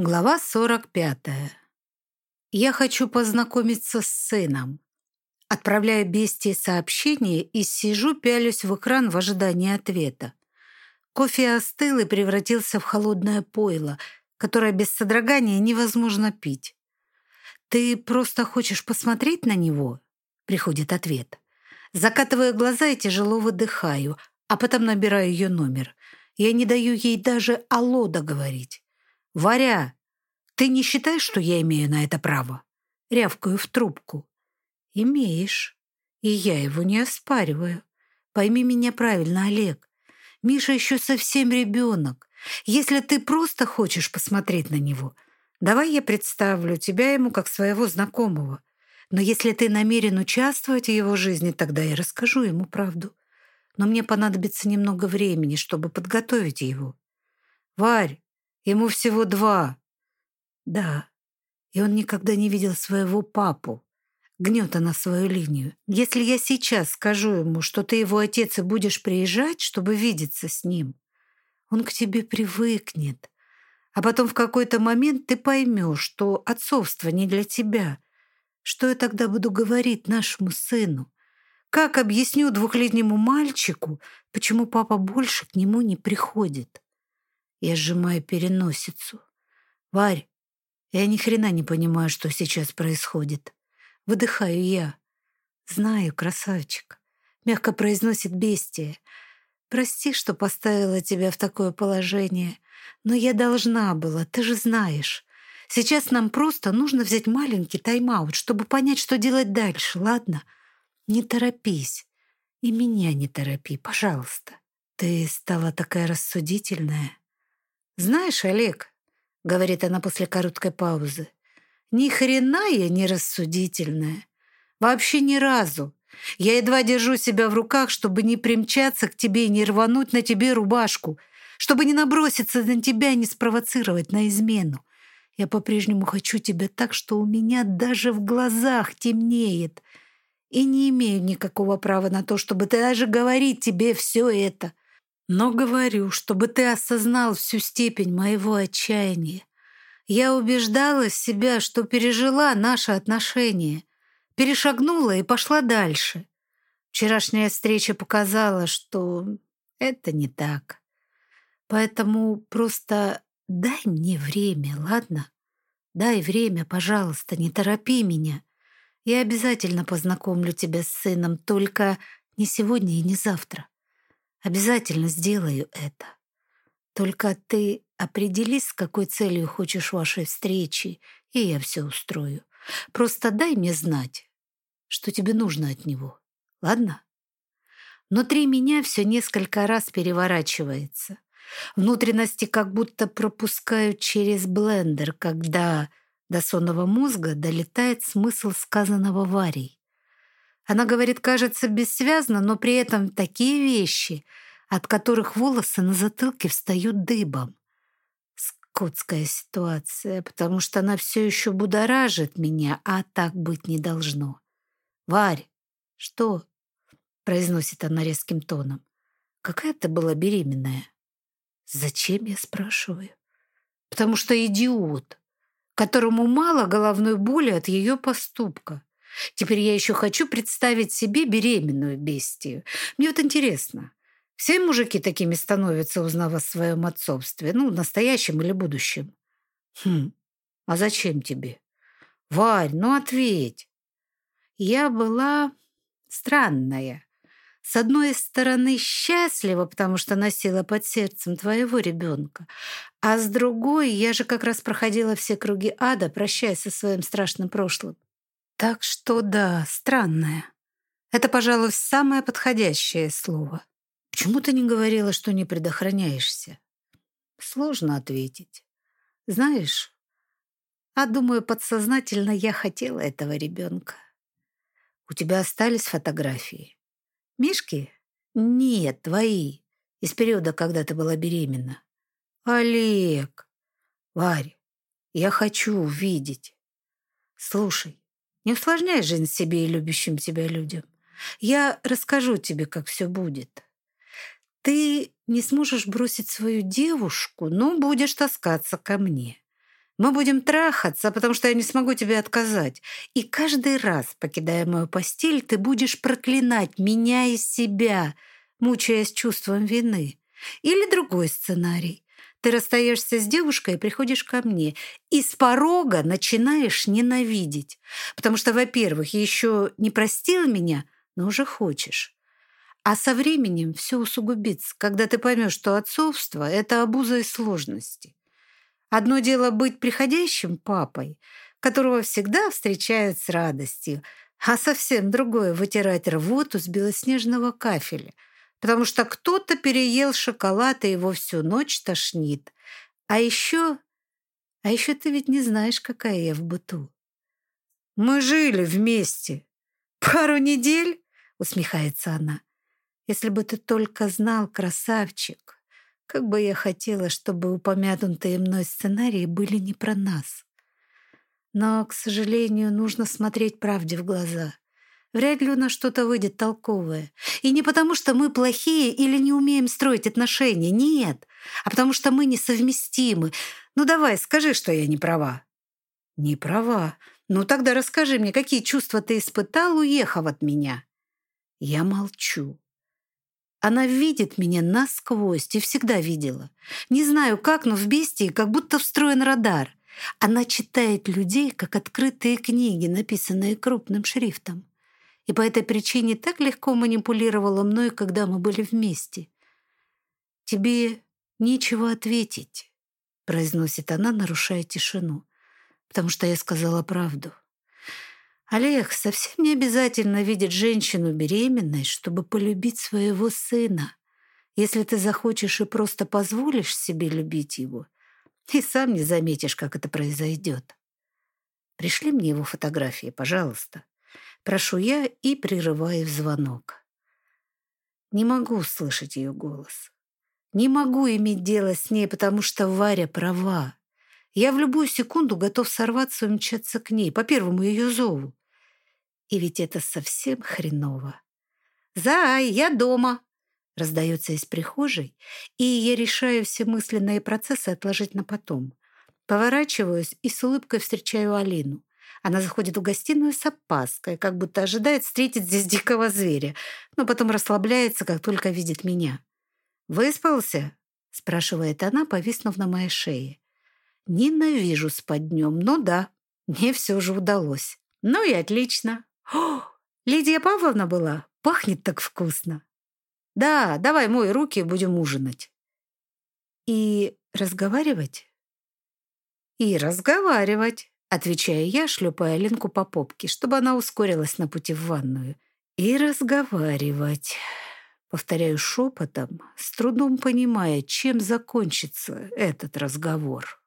Глава 45. Я хочу познакомиться с сыном. Отправляю бестии сообщение и сижу, пялюсь в экран в ожидании ответа. Кофе остыл и превратился в холодное пойло, которое без содрогания невозможно пить. «Ты просто хочешь посмотреть на него?» — приходит ответ. Закатываю глаза и тяжело выдыхаю, а потом набираю ее номер. Я не даю ей даже «алло» договорить. «Варя, ты не считаешь, что я имею на это право?» Рявкаю в трубку. «Имеешь. И я его не оспариваю. Пойми меня правильно, Олег. Миша еще совсем ребенок. Если ты просто хочешь посмотреть на него, давай я представлю тебя ему как своего знакомого. Но если ты намерен участвовать в его жизни, тогда я расскажу ему правду. Но мне понадобится немного времени, чтобы подготовить его. Варь, Ему всего два. Да, и он никогда не видел своего папу. Гнет она свою линию. Если я сейчас скажу ему, что ты его отец и будешь приезжать, чтобы видеться с ним, он к тебе привыкнет. А потом в какой-то момент ты поймешь, что отцовство не для тебя. Что я тогда буду говорить нашему сыну? Как объясню двухлетнему мальчику, почему папа больше к нему не приходит? Я сжимаю переносицу. «Варь, я ни хрена не понимаю, что сейчас происходит. Выдыхаю я. Знаю, красавчик. Мягко произносит бестия. Прости, что поставила тебя в такое положение. Но я должна была, ты же знаешь. Сейчас нам просто нужно взять маленький тайм-аут, чтобы понять, что делать дальше, ладно? Не торопись. И меня не торопи, пожалуйста. Ты стала такая рассудительная. «Знаешь, Олег», — говорит она после короткой паузы, «ни хрена я не рассудительная. Вообще ни разу. Я едва держу себя в руках, чтобы не примчаться к тебе и не рвануть на тебе рубашку, чтобы не наброситься на тебя и не спровоцировать на измену. Я по-прежнему хочу тебя так, что у меня даже в глазах темнеет. И не имею никакого права на то, чтобы даже говорить тебе все это. Но говорю, чтобы ты осознал всю степень моего отчаяния. Я убеждала себя, что пережила наши отношения, перешагнула и пошла дальше. Вчерашняя встреча показала, что это не так. Поэтому просто дай мне время, ладно? Дай время, пожалуйста, не торопи меня. Я обязательно познакомлю тебя с сыном, только не сегодня и не завтра. Обязательно сделаю это. Только ты определись, с какой целью хочешь вашей встречи, и я все устрою. Просто дай мне знать, что тебе нужно от него. Ладно? Внутри меня все несколько раз переворачивается. Внутренности как будто пропускают через блендер, когда до сонного мозга долетает смысл сказанного Варей. Она говорит, кажется, бессвязно, но при этом такие вещи, от которых волосы на затылке встают дыбом. Скотская ситуация, потому что она все еще будоражит меня, а так быть не должно. «Варь, что?» — произносит она резким тоном. «Какая ты была беременная?» «Зачем?» — я спрашиваю. «Потому что идиот, которому мало головной боли от ее поступка. Теперь я еще хочу представить себе беременную бестию. Мне вот интересно, все мужики такими становятся, узнав о своем отцовстве, ну, настоящем или будущем? Хм, а зачем тебе? Варь, ну ответь. Я была странная. С одной стороны, счастлива, потому что носила под сердцем твоего ребенка, а с другой, я же как раз проходила все круги ада, прощаясь со своим страшным прошлым. Так что да, странное. Это, пожалуй, самое подходящее слово. Почему ты не говорила, что не предохраняешься? Сложно ответить. Знаешь, а думаю, подсознательно я хотела этого ребенка. У тебя остались фотографии? Мишки? Нет, твои. Из периода, когда ты была беременна. Олег! Варь, я хочу увидеть. Слушай, не усложняй жизнь себе и любящим тебя людям. Я расскажу тебе, как все будет. Ты не сможешь бросить свою девушку, но будешь таскаться ко мне. Мы будем трахаться, потому что я не смогу тебе отказать. И каждый раз, покидая мою постель, ты будешь проклинать меня и себя, мучаясь чувством вины. Или другой сценарий. Ты расстаешься с девушкой и приходишь ко мне. И с порога начинаешь ненавидеть. Потому что, во-первых, еще не простил меня, но уже хочешь. А со временем все усугубится, когда ты поймешь, что отцовство – это обуза и сложности. Одно дело быть приходящим папой, которого всегда встречают с радостью, а совсем другое — вытирать рвоту с белоснежного кафеля, потому что кто-то переел шоколад и его всю ночь тошнит. А еще... А еще ты ведь не знаешь, какая я в быту. Мы жили вместе. Пару недель, усмехается она. Если бы ты только знал, красавчик, как бы я хотела, чтобы упомянутые мной сценарии были не про нас. Но, к сожалению, нужно смотреть правде в глаза. Вряд ли у нас что-то выйдет толковое. И не потому, что мы плохие или не умеем строить отношения. Нет. А потому что мы несовместимы. Ну давай, скажи, что я не права. Не права. Ну тогда расскажи мне, какие чувства ты испытал, уехав от меня. Я молчу. Она видит меня насквозь и всегда видела. Не знаю как, но в бестии как будто встроен радар. Она читает людей, как открытые книги, написанные крупным шрифтом. И по этой причине так легко манипулировала мной, когда мы были вместе. «Тебе нечего ответить», — произносит она, нарушая тишину, потому что я сказала правду. Олег, совсем не обязательно видеть женщину беременной, чтобы полюбить своего сына. Если ты захочешь и просто позволишь себе любить его, и сам не заметишь, как это произойдет. Пришли мне его фотографии, пожалуйста. Прошу я и прерываю звонок. Не могу слышать ее голос. Не могу иметь дело с ней, потому что Варя права. Я в любую секунду готов сорваться и мчаться к ней, по первому ее зову. И ведь это совсем хреново. «Зай, я дома!» раздается из прихожей, и я решаю все мысленные процессы отложить на потом. Поворачиваюсь и с улыбкой встречаю Алину. Она заходит в гостиную с опаской, как будто ожидает встретить здесь дикого зверя, но потом расслабляется, как только видит меня. «Выспался?» — спрашивает она, повиснув на моей шее. «Ненавижу спать днем, но да, мне все же удалось. Ну и отлично. О, Лидия Павловна была? Пахнет так вкусно. Да, давай мой руки, будем ужинать. И разговаривать? И разговаривать, отвечаю я, шлепая Ленку по попке, чтобы она ускорилась на пути в ванную. И разговаривать. Повторяю шепотом, с трудом понимая, чем закончится этот разговор.